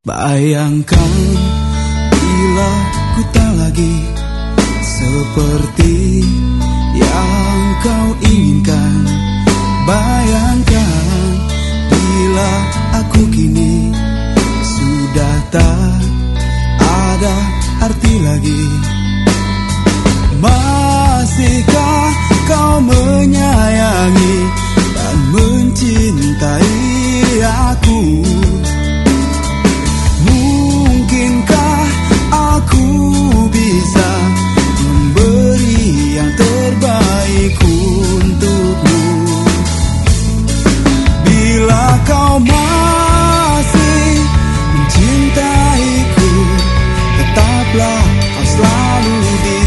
Bayangkan bila ku tak lagi seperti yang kau inginkan. Bayangkan bila aku kini sudah tak ada arti lagi. Masihkah kau menyayangi hasta la.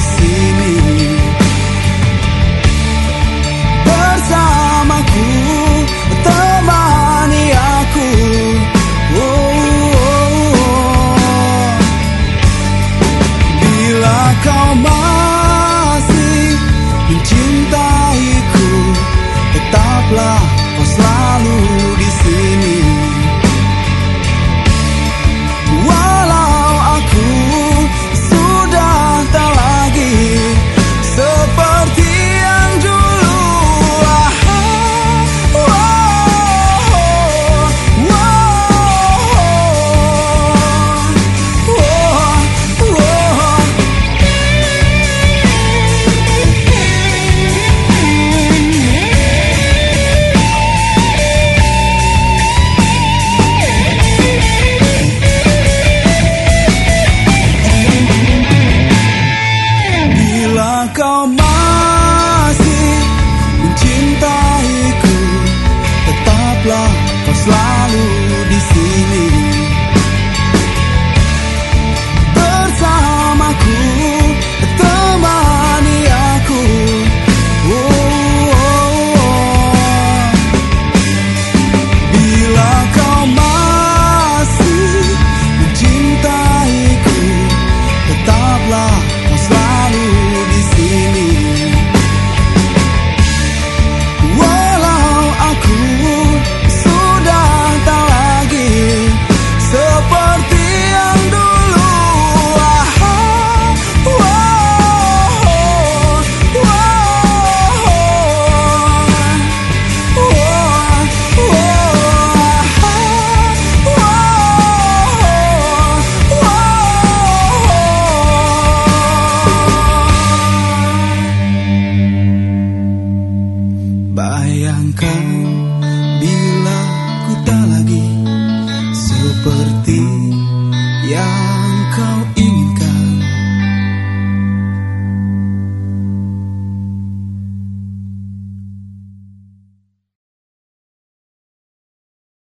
Bayangkan bila ku tak lagi seperti yang kau inginkan.